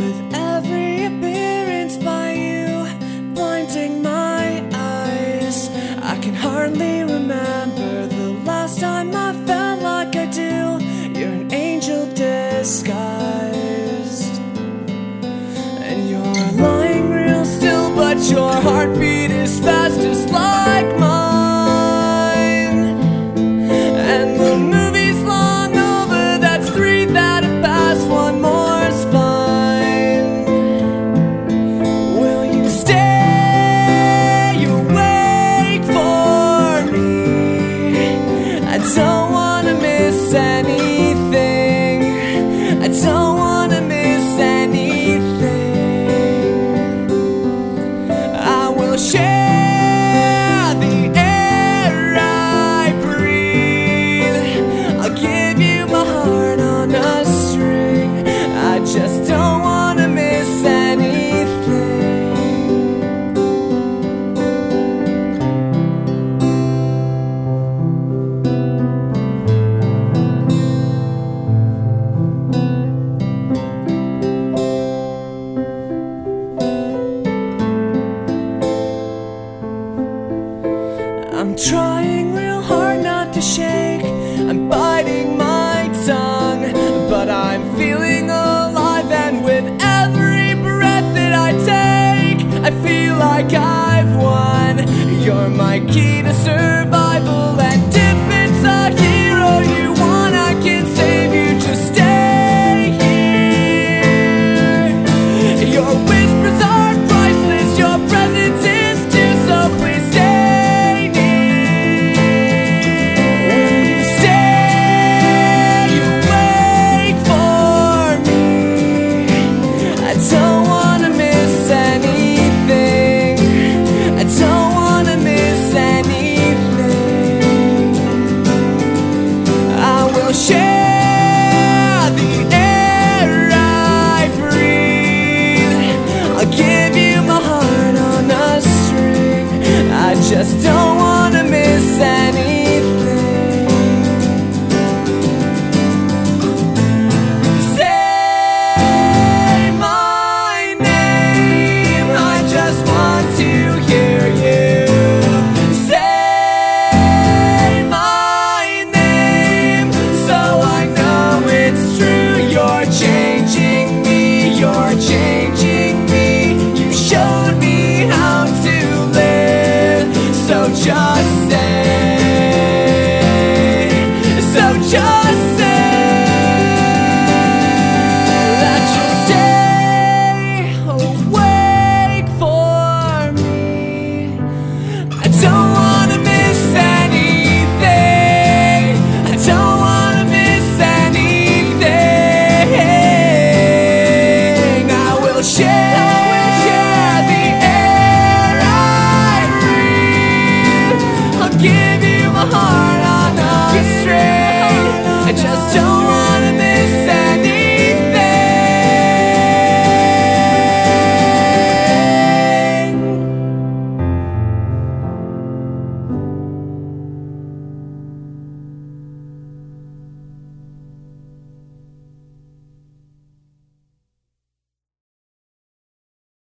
with every appearance by you blinding my eyes. I can hardly remember the last time I felt like I do. You're an angel disguised, and you're lying real still, but your heartbeat is fast as light. my key